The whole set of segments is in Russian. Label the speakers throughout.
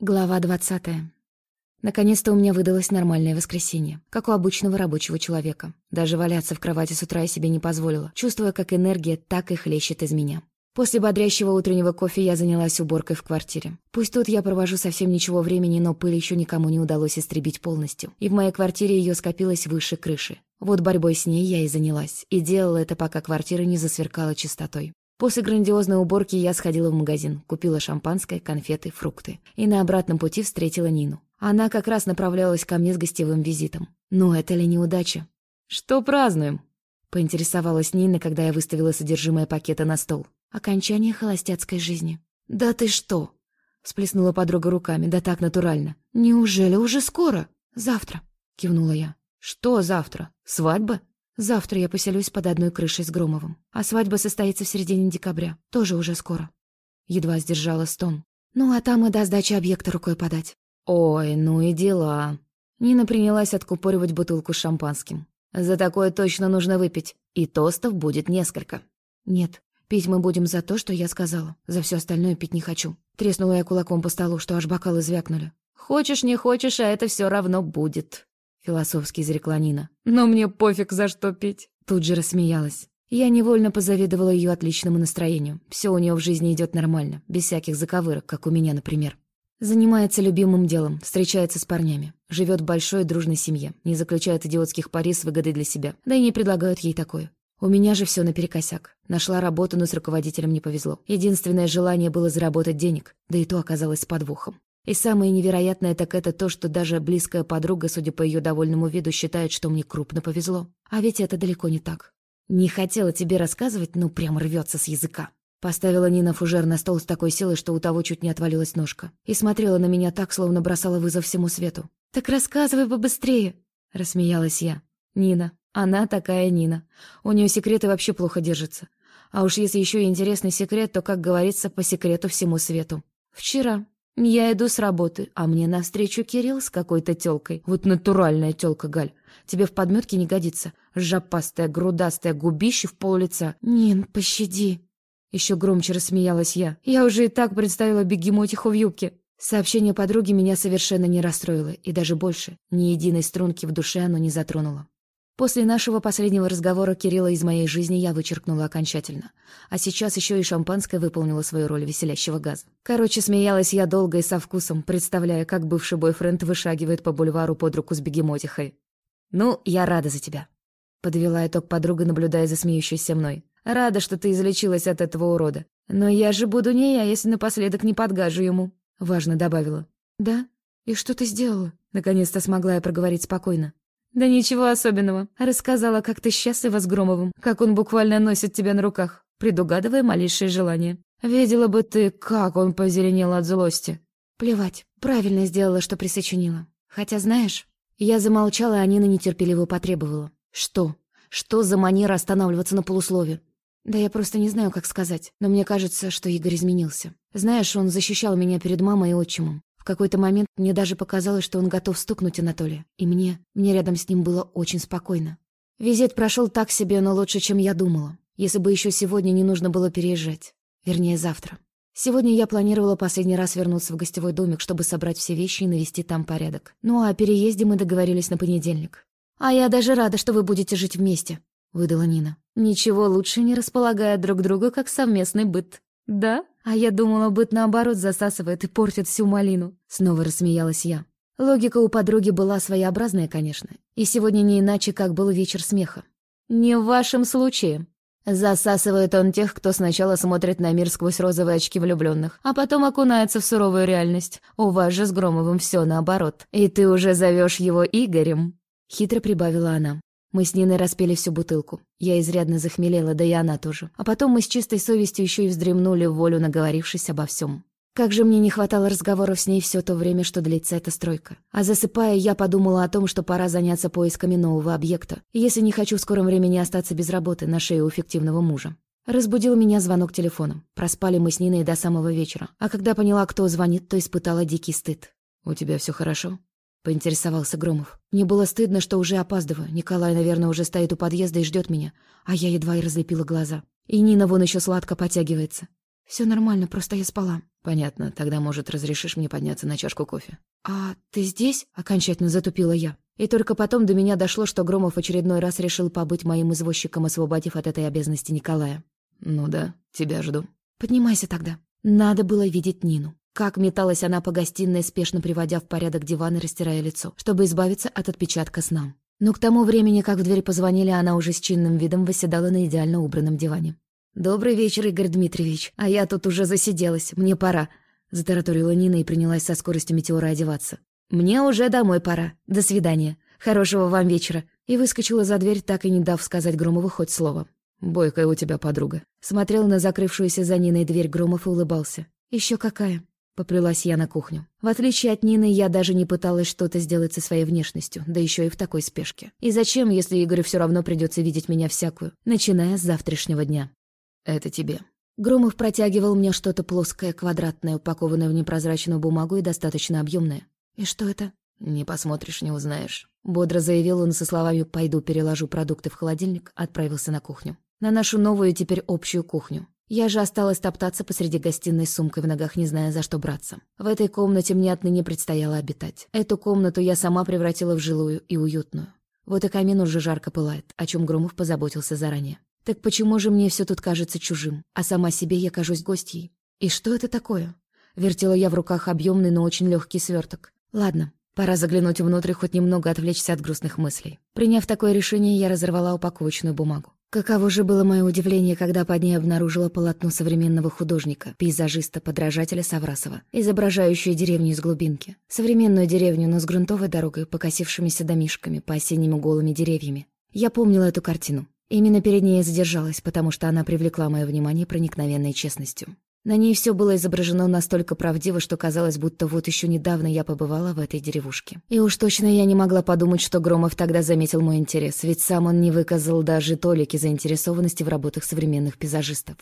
Speaker 1: Глава двадцатая. Наконец-то у меня выдалось нормальное воскресенье, как у обычного рабочего человека. Даже валяться в кровати с утра я себе не позволила, чувствуя, как энергия так и хлещет из меня. После бодрящего утреннего кофе я занялась уборкой в квартире. Пусть тут я провожу совсем ничего времени, но пыль еще никому не удалось истребить полностью. И в моей квартире ее скопилось выше крыши. Вот борьбой с ней я и занялась. И делала это, пока квартира не засверкала чистотой. После грандиозной уборки я сходила в магазин, купила шампанское, конфеты, фрукты. И на обратном пути встретила Нину. Она как раз направлялась ко мне с гостевым визитом. Ну, это ли неудача? «Что празднуем?» — поинтересовалась Нина, когда я выставила содержимое пакета на стол. «Окончание холостяцкой жизни». «Да ты что?» — сплеснула подруга руками, да так натурально. «Неужели уже скоро?» «Завтра», — кивнула я. «Что завтра? Свадьба?» Завтра я поселюсь под одной крышей с Громовым. А свадьба состоится в середине декабря. Тоже уже скоро. Едва сдержала стон. Ну, а там и до сдачи объекта рукой подать. Ой, ну и дела. Нина принялась откупоривать бутылку с шампанским. За такое точно нужно выпить. И тостов будет несколько. Нет, пить мы будем за то, что я сказала. За все остальное пить не хочу. Треснула я кулаком по столу, что аж бокалы звякнули. Хочешь, не хочешь, а это все равно будет. — философски изрекла Нина. «Но мне пофиг, за что пить!» Тут же рассмеялась. Я невольно позавидовала ее отличному настроению. Все у нее в жизни идет нормально, без всяких заковырок, как у меня, например. Занимается любимым делом, встречается с парнями, живет в большой дружной семье, не заключает идиотских пари с выгодой для себя, да и не предлагают ей такое. У меня же все наперекосяк. Нашла работу, но с руководителем не повезло. Единственное желание было заработать денег, да и то оказалось с подвохом. И самое невероятное так это то, что даже близкая подруга, судя по ее довольному виду, считает, что мне крупно повезло. А ведь это далеко не так. Не хотела тебе рассказывать, но прям рвется с языка. Поставила Нина фужер на стол с такой силой, что у того чуть не отвалилась ножка. И смотрела на меня так, словно бросала вызов всему свету. «Так рассказывай побыстрее!» — рассмеялась я. «Нина. Она такая Нина. У нее секреты вообще плохо держатся. А уж если еще и интересный секрет, то, как говорится, по секрету всему свету. Вчера я иду с работы, а мне навстречу Кирилл с какой-то тёлкой. Вот натуральная тёлка, Галь. Тебе в подметке не годится. Жопастая, грудастая, губище в пол лица. Нин, пощади. Еще громче рассмеялась я. Я уже и так представила бегемотиху в юбке. Сообщение подруги меня совершенно не расстроило, и даже больше, ни единой струнки в душе оно не затронуло. После нашего последнего разговора Кирилла из моей жизни я вычеркнула окончательно. А сейчас еще и шампанское выполнило свою роль веселящего газа. Короче, смеялась я долго и со вкусом, представляя, как бывший бойфренд вышагивает по бульвару под руку с бегемотихой. «Ну, я рада за тебя», — подвела итог подруга, наблюдая за смеющейся мной. «Рада, что ты излечилась от этого урода. Но я же буду не я, если напоследок не подгажу ему», — важно добавила. «Да? И что ты сделала?» Наконец-то смогла я проговорить спокойно. «Да ничего особенного. Рассказала, как ты счастлива с Громовым, как он буквально носит тебя на руках, предугадывая малейшее желание. Видела бы ты, как он позеленел от злости». Плевать, правильно сделала, что присочинила. Хотя, знаешь, я замолчала, а Нина нетерпеливо потребовала. «Что? Что за манера останавливаться на полуслове?» «Да я просто не знаю, как сказать, но мне кажется, что Игорь изменился. Знаешь, он защищал меня перед мамой и отчимом какой-то момент мне даже показалось, что он готов стукнуть Анатолия. И мне, мне рядом с ним было очень спокойно. Визит прошел так себе, но лучше, чем я думала. Если бы еще сегодня не нужно было переезжать. Вернее, завтра. Сегодня я планировала последний раз вернуться в гостевой домик, чтобы собрать все вещи и навести там порядок. Ну а о переезде мы договорились на понедельник. «А я даже рада, что вы будете жить вместе», — выдала Нина. «Ничего лучше не располагая друг друга, как совместный быт». «Да?» А я думала, быт наоборот засасывает и портит всю малину. Снова рассмеялась я. Логика у подруги была своеобразная, конечно. И сегодня не иначе, как был вечер смеха. Не в вашем случае. Засасывает он тех, кто сначала смотрит на мир сквозь розовые очки влюбленных, а потом окунается в суровую реальность. У вас же с Громовым все наоборот. И ты уже зовешь его Игорем. Хитро прибавила она. Мы с Ниной распили всю бутылку. Я изрядно захмелела, да и она тоже. А потом мы с чистой совестью еще и вздремнули в волю, наговорившись обо всем. Как же мне не хватало разговоров с ней все то время, что длится эта стройка. А засыпая, я подумала о том, что пора заняться поисками нового объекта, если не хочу в скором времени остаться без работы на шее у фиктивного мужа. Разбудил меня звонок телефона. Проспали мы с Ниной до самого вечера. А когда поняла, кто звонит, то испытала дикий стыд. «У тебя все хорошо?» — поинтересовался Громов. Мне было стыдно, что уже опаздываю. Николай, наверное, уже стоит у подъезда и ждет меня, а я едва и разлепила глаза. И Нина вон еще сладко потягивается. Все нормально, просто я спала».
Speaker 2: «Понятно, тогда, может, разрешишь мне подняться на чашку кофе?»
Speaker 1: «А ты здесь?» — окончательно затупила я. И только потом до меня дошло, что Громов очередной раз решил побыть моим извозчиком, освободив от этой обязанности Николая.
Speaker 2: «Ну да, тебя жду».
Speaker 1: «Поднимайся тогда». Надо было видеть Нину. Как металась она по гостиной, спешно приводя в порядок диван и растирая лицо, чтобы избавиться от отпечатка сна. Но к тому времени, как в дверь позвонили, она уже с чинным видом восседала на идеально убранном диване. «Добрый вечер, Игорь Дмитриевич. А я тут уже засиделась. Мне пора», — затараторила Нина и принялась со скоростью метеора одеваться. «Мне уже домой пора. До свидания. Хорошего вам вечера». И выскочила за дверь, так и не дав сказать Громову хоть слово.
Speaker 2: «Бойкая у тебя подруга».
Speaker 1: Смотрел на закрывшуюся за Ниной дверь Громов и улыбался. Еще какая?» Поплелась я на кухню. В отличие от Нины, я даже не пыталась что-то сделать со своей внешностью, да еще и в такой спешке. И зачем, если Игорю все равно придется видеть меня всякую, начиная с завтрашнего дня?
Speaker 2: «Это тебе».
Speaker 1: Громов протягивал мне что-то плоское, квадратное, упакованное в непрозрачную бумагу и достаточно объемное. «И что это?»
Speaker 2: «Не посмотришь, не узнаешь».
Speaker 1: Бодро заявил он со словами «пойду переложу продукты в холодильник», отправился на кухню. На нашу новую теперь общую кухню. Я же осталась топтаться посреди гостиной с сумкой в ногах, не зная, за что браться. В этой комнате мне отныне предстояло обитать. Эту комнату я сама превратила в жилую и уютную. Вот и камин уже жарко пылает, о чем Громов позаботился заранее. Так почему же мне все тут кажется чужим, а сама себе я кажусь гостьей? И что это такое? Вертела я в руках объемный, но очень легкий сверток. Ладно, пора заглянуть внутрь, хоть немного отвлечься от грустных мыслей. Приняв такое решение, я разорвала упаковочную бумагу. Каково же было мое удивление, когда под ней обнаружила полотно современного художника, пейзажиста-подражателя Саврасова, изображающее деревню из глубинки. Современную деревню, но с грунтовой дорогой, покосившимися домишками, по-осеннему голыми деревьями. Я помнила эту картину. Именно перед ней я задержалась, потому что она привлекла мое внимание проникновенной честностью. На ней все было изображено настолько правдиво, что казалось, будто вот еще недавно я побывала в этой деревушке. И уж точно я не могла подумать, что Громов тогда заметил мой интерес, ведь сам он не выказал даже толики заинтересованности в работах современных пейзажистов.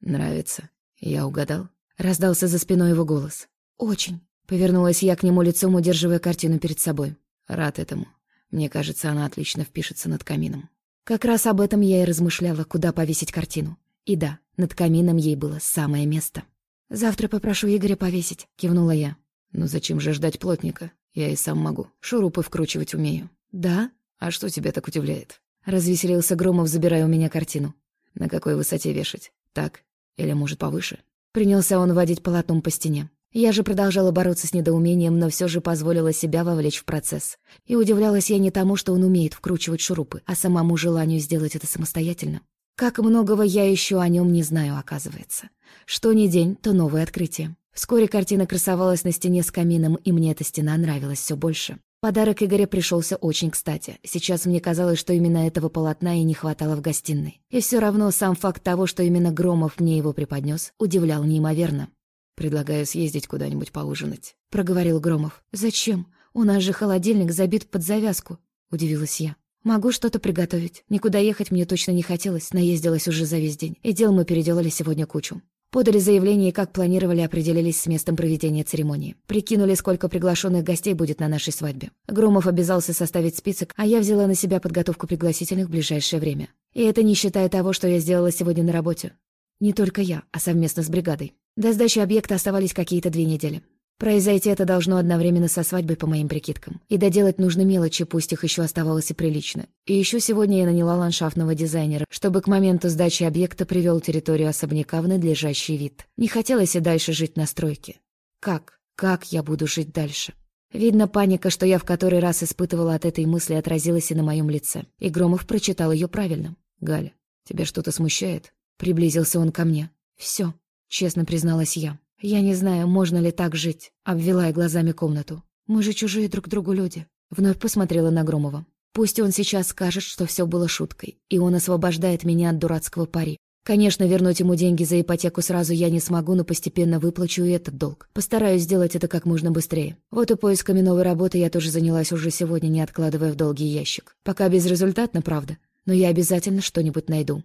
Speaker 2: «Нравится? Я угадал?»
Speaker 1: Раздался за спиной его голос. «Очень». Повернулась я к нему лицом, удерживая картину перед собой.
Speaker 2: «Рад этому. Мне кажется, она отлично впишется над камином».
Speaker 1: Как раз об этом я и размышляла, куда повесить картину. И да, над камином ей было самое место. «Завтра попрошу Игоря повесить», — кивнула я.
Speaker 2: «Ну зачем же ждать плотника? Я и сам могу. Шурупы вкручивать умею».
Speaker 1: «Да?
Speaker 2: А что тебя так удивляет?»
Speaker 1: Развеселился Громов, забирая у меня картину.
Speaker 2: «На какой высоте вешать? Так? Или, может, повыше?»
Speaker 1: Принялся он водить полотном по стене. Я же продолжала бороться с недоумением, но все же позволила себя вовлечь в процесс. И удивлялась я не тому, что он умеет вкручивать шурупы, а самому желанию сделать это самостоятельно. Как многого я еще о нем не знаю, оказывается. Что ни день, то новое открытие. Вскоре картина красовалась на стене с камином, и мне эта стена нравилась все больше. Подарок Игоря пришелся очень кстати. Сейчас мне казалось, что именно этого полотна и не хватало в гостиной. И все равно сам факт того, что именно Громов мне его преподнес, удивлял неимоверно.
Speaker 2: «Предлагаю съездить куда-нибудь поужинать», —
Speaker 1: проговорил Громов. «Зачем? У нас же холодильник забит под завязку», — удивилась я. «Могу что-то приготовить. Никуда ехать мне точно не хотелось, наездилась уже за весь день. И дел мы переделали сегодня кучу. Подали заявление и, как планировали, определились с местом проведения церемонии. Прикинули, сколько приглашенных гостей будет на нашей свадьбе. Громов обязался составить список, а я взяла на себя подготовку пригласительных в ближайшее время. И это не считая того, что я сделала сегодня на работе. Не только я, а совместно с бригадой. До сдачи объекта оставались какие-то две недели. Произойти это должно одновременно со свадьбой, по моим прикидкам. И доделать нужно мелочи, пусть их еще оставалось и прилично. И еще сегодня я наняла ландшафтного дизайнера, чтобы к моменту сдачи объекта привел территорию особняка в надлежащий вид. Не хотелось и дальше жить на стройке. Как? Как я буду жить дальше? Видно, паника, что я в который раз испытывала от этой мысли, отразилась и на моем лице. И Громов прочитал ее правильно.
Speaker 2: «Галя, тебя что-то смущает?»
Speaker 1: Приблизился он ко мне. Все, честно призналась я. «Я не знаю, можно ли так жить», — обвела я глазами комнату. «Мы же чужие друг другу люди». Вновь посмотрела на Громова. «Пусть он сейчас скажет, что все было шуткой, и он освобождает меня от дурацкого пари. Конечно, вернуть ему деньги за ипотеку сразу я не смогу, но постепенно выплачу и этот долг. Постараюсь сделать это как можно быстрее. Вот и поисками новой работы я тоже занялась уже сегодня, не откладывая в долгий ящик. Пока безрезультатно, правда, но я обязательно что-нибудь найду.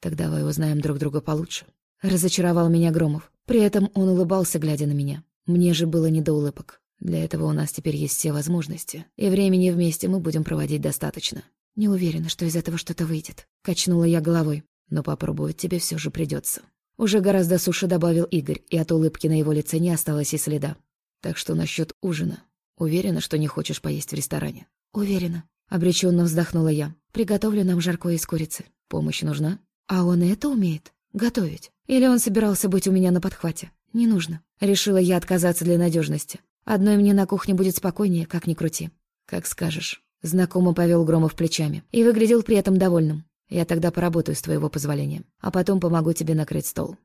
Speaker 2: Так давай узнаем друг друга получше.
Speaker 1: Разочаровал меня Громов. При этом он улыбался, глядя на меня. Мне же было не до улыбок. Для этого у нас теперь есть все возможности, и времени вместе мы будем проводить достаточно. Не уверена, что из этого что-то выйдет. Качнула я головой.
Speaker 2: Но попробовать тебе все же придется.
Speaker 1: Уже гораздо суше добавил Игорь, и от улыбки на его лице не осталось и следа.
Speaker 2: Так что насчет ужина. Уверена, что не хочешь поесть в ресторане?
Speaker 1: Уверена. Обреченно вздохнула я. Приготовлю нам жаркое из курицы.
Speaker 2: Помощь нужна?
Speaker 1: А он это умеет? Готовить? Или он собирался быть у меня на подхвате? Не нужно. Решила я отказаться для надежности. Одной мне на кухне будет спокойнее, как ни крути.
Speaker 2: Как скажешь.
Speaker 1: Знакомо повел Громов плечами и выглядел при этом довольным. Я тогда поработаю с твоего позволения, а потом помогу тебе накрыть стол.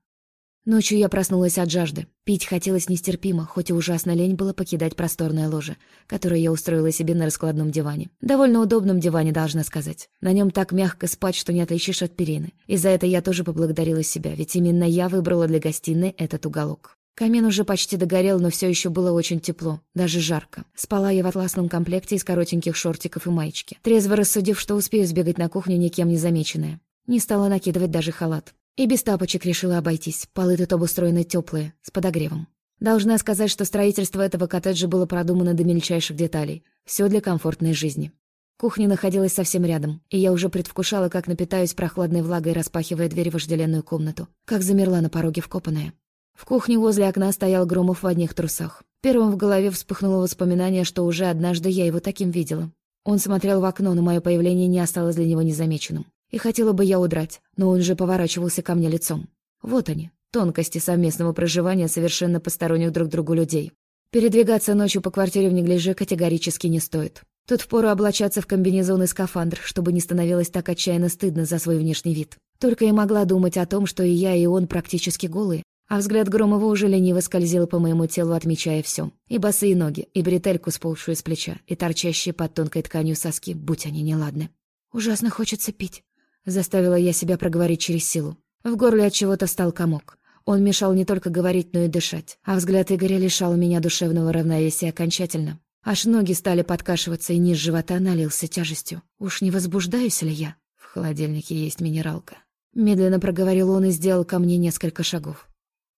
Speaker 1: Ночью я проснулась от жажды. Пить хотелось нестерпимо, хоть и ужасно лень было покидать просторное ложе, которое я устроила себе на раскладном диване. Довольно удобном диване, должна сказать. На нем так мягко спать, что не отличишь от перины. И за это я тоже поблагодарила себя, ведь именно я выбрала для гостиной этот уголок. Камин уже почти догорел, но все еще было очень тепло, даже жарко. Спала я в атласном комплекте из коротеньких шортиков и маечки, трезво рассудив, что успею сбегать на кухню никем не замеченная. Не стала накидывать даже халат. И без тапочек решила обойтись. Полы тут обустроены теплые, с подогревом. Должна сказать, что строительство этого коттеджа было продумано до мельчайших деталей. Все для комфортной жизни. Кухня находилась совсем рядом, и я уже предвкушала, как напитаюсь прохладной влагой, распахивая дверь в вожделенную комнату. Как замерла на пороге вкопанная. В кухне возле окна стоял Громов в одних трусах. Первым в голове вспыхнуло воспоминание, что уже однажды я его таким видела. Он смотрел в окно, но мое появление не осталось для него незамеченным. И хотела бы я удрать, но он же поворачивался ко мне лицом. Вот они, тонкости совместного проживания совершенно посторонних друг другу людей. Передвигаться ночью по квартире в неглиже категорически не стоит. Тут впору облачаться в комбинезон и скафандр, чтобы не становилось так отчаянно стыдно за свой внешний вид. Только я могла думать о том, что и я, и он практически голые, а взгляд Громова уже лениво скользил по моему телу, отмечая все. И босые ноги, и бретельку, сползшую с плеча, и торчащие под тонкой тканью соски, будь они неладны. «Ужасно хочется пить», Заставила я себя проговорить через силу. В горле от чего-то стал комок. Он мешал не только говорить, но и дышать. А взгляд Игоря лишал меня душевного равновесия окончательно. Аж ноги стали подкашиваться, и низ живота налился тяжестью. Уж не возбуждаюсь ли я? В холодильнике есть минералка. Медленно проговорил он и сделал ко мне несколько шагов.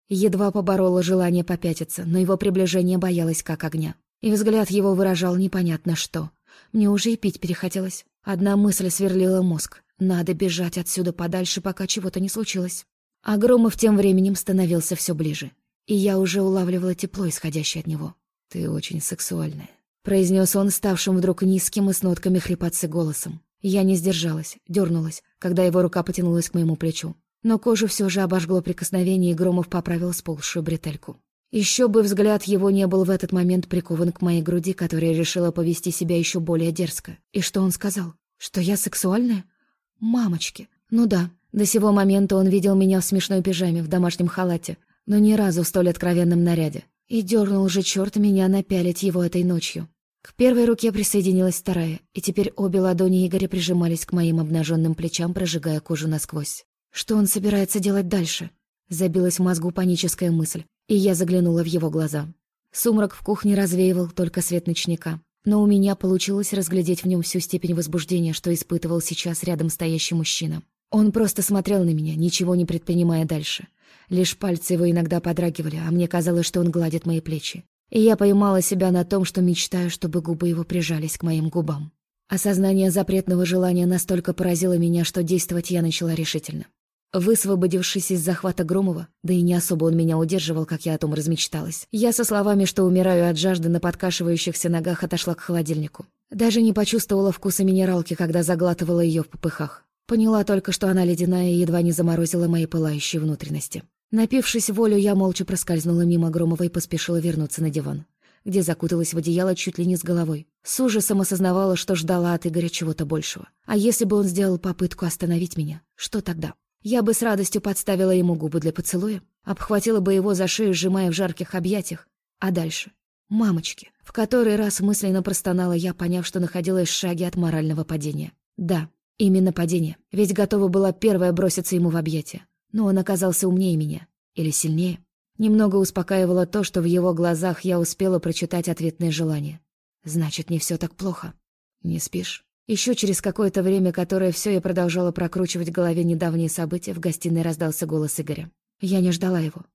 Speaker 1: Едва поборола желание попятиться, но его приближение боялось как огня. И взгляд его выражал непонятно что. Мне уже и пить перехотелось. Одна мысль сверлила мозг. Надо бежать отсюда подальше, пока чего-то не случилось. А Громов тем временем становился все ближе. И я уже улавливала тепло, исходящее от него.
Speaker 2: «Ты очень сексуальная», —
Speaker 1: произнес он, ставшим вдруг низким и с нотками хрипотцы голосом. Я не сдержалась, дернулась, когда его рука потянулась к моему плечу. Но кожу все же обожгло прикосновение, и Громов поправил сползшую бретельку. Еще бы взгляд его не был в этот момент прикован к моей груди, которая решила повести себя еще более дерзко. И что он сказал? Что я сексуальная? Мамочки. Ну да, до сего момента он видел меня в смешной пижаме, в домашнем халате, но ни разу в столь откровенном наряде. И дернул же черт меня напялить его этой ночью. К первой руке присоединилась вторая, и теперь обе ладони Игоря прижимались к моим обнаженным плечам, прожигая кожу насквозь. Что он собирается делать дальше? Забилась в мозгу паническая мысль, и я заглянула в его глаза. Сумрак в кухне развеивал только свет ночника. Но у меня получилось разглядеть в нем всю степень возбуждения, что испытывал сейчас рядом стоящий мужчина. Он просто смотрел на меня, ничего не предпринимая дальше. Лишь пальцы его иногда подрагивали, а мне казалось, что он гладит мои плечи. И я поймала себя на том, что мечтаю, чтобы губы его прижались к моим губам. Осознание запретного желания настолько поразило меня, что действовать я начала решительно. Высвободившись из захвата Громова, да и не особо он меня удерживал, как я о том размечталась, я со словами, что умираю от жажды на подкашивающихся ногах, отошла к холодильнику. Даже не почувствовала вкуса минералки, когда заглатывала ее в попыхах. Поняла только, что она ледяная и едва не заморозила мои пылающие внутренности. Напившись волю, я молча проскользнула мимо Громова и поспешила вернуться на диван, где закуталась в одеяло чуть ли не с головой. С ужасом осознавала, что ждала от Игоря чего-то большего. А если бы он сделал попытку остановить меня, что тогда? Я бы с радостью подставила ему губы для поцелуя, обхватила бы его за шею, сжимая в жарких объятиях. А дальше? Мамочки. В который раз мысленно простонала я, поняв, что находилась в шаге от морального падения. Да, именно падение. Ведь готова была первая броситься ему в объятия. Но он оказался умнее меня. Или сильнее. Немного успокаивало то, что в его глазах я успела прочитать ответное желание. Значит, не все так плохо.
Speaker 2: Не спишь?
Speaker 1: Еще через какое-то время, которое все я продолжала прокручивать в голове недавние события, в гостиной раздался голос Игоря. Я не ждала его.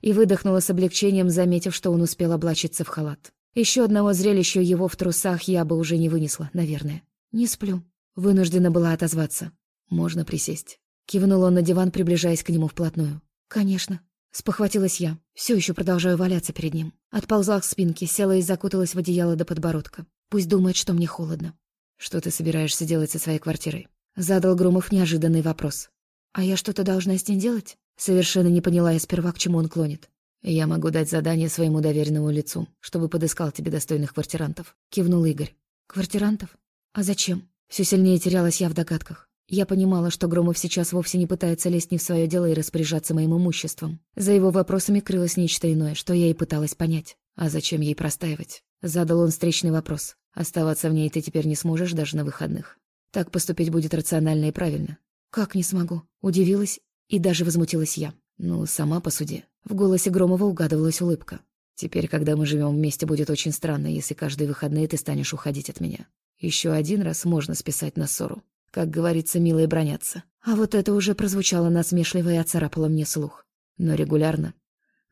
Speaker 1: И выдохнула с облегчением, заметив, что он успел облачиться в халат. Еще одного зрелища его в трусах я бы уже не вынесла, наверное. «Не сплю». Вынуждена была отозваться.
Speaker 2: «Можно присесть».
Speaker 1: Кивнул он на диван, приближаясь к нему вплотную. «Конечно». Спохватилась я, все еще продолжаю валяться перед ним. Отползла к спинке, села и закуталась в одеяло до подбородка. Пусть думает, что мне холодно.
Speaker 2: «Что ты собираешься делать со своей квартирой?»
Speaker 1: Задал Громов неожиданный вопрос. «А я что-то должна с ней делать?» Совершенно не поняла я сперва, к чему он клонит.
Speaker 2: «Я могу дать задание своему доверенному лицу, чтобы подыскал тебе достойных квартирантов», — кивнул Игорь.
Speaker 1: «Квартирантов? А зачем?» Все сильнее терялась я в догадках. Я понимала, что Громов сейчас вовсе не пытается лезть не в свое дело и распоряжаться моим имуществом. За его вопросами крылось нечто иное, что я и пыталась понять.
Speaker 2: «А зачем ей простаивать?» Задал он встречный вопрос. «Оставаться в ней ты теперь не сможешь даже на выходных. Так поступить будет рационально и правильно».
Speaker 1: «Как не смогу?» Удивилась и даже возмутилась я.
Speaker 2: «Ну, сама по суде».
Speaker 1: В голосе Громова угадывалась улыбка.
Speaker 2: «Теперь, когда мы живем вместе, будет очень странно, если каждые выходные ты станешь уходить от меня. Еще один раз можно списать на ссору. Как говорится, милые бронятся.
Speaker 1: А вот это уже прозвучало насмешливо и оцарапало мне слух.
Speaker 2: Но регулярно.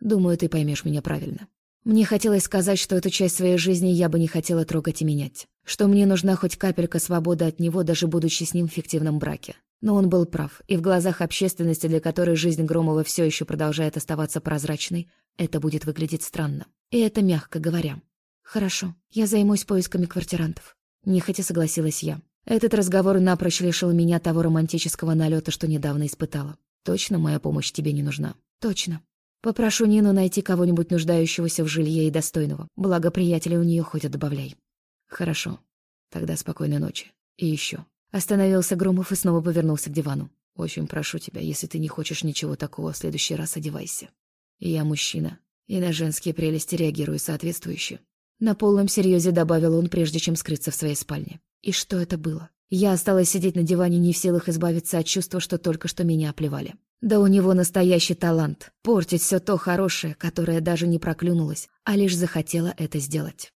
Speaker 2: Думаю, ты поймешь меня правильно.
Speaker 1: Мне хотелось сказать, что эту часть своей жизни я бы не хотела трогать и менять. Что мне нужна хоть капелька свободы от него, даже будучи с ним в фиктивном браке. Но он был прав, и в глазах общественности, для которой жизнь Громова все еще продолжает оставаться прозрачной, это будет выглядеть странно. И это мягко говоря. «Хорошо, я займусь поисками квартирантов». Нехотя согласилась я. Этот разговор напрочь лишил меня того романтического налета, что недавно испытала.
Speaker 2: Точно моя помощь тебе не нужна?
Speaker 1: Точно. Попрошу Нину найти кого-нибудь нуждающегося в жилье и достойного. Благо, приятеля у нее хоть отбавляй.
Speaker 2: Хорошо. Тогда спокойной ночи. И еще.
Speaker 1: Остановился Громов и снова повернулся к дивану.
Speaker 2: Очень прошу тебя, если ты не хочешь ничего такого, в следующий раз одевайся. Я мужчина, и на женские прелести реагирую соответствующе.
Speaker 1: На полном серьезе добавил он, прежде чем скрыться в своей спальне. И что это было? Я осталась сидеть на диване, не в силах избавиться от чувства, что только что меня оплевали. Да у него настоящий талант — портить все то хорошее, которое даже не проклюнулось, а лишь захотела это сделать.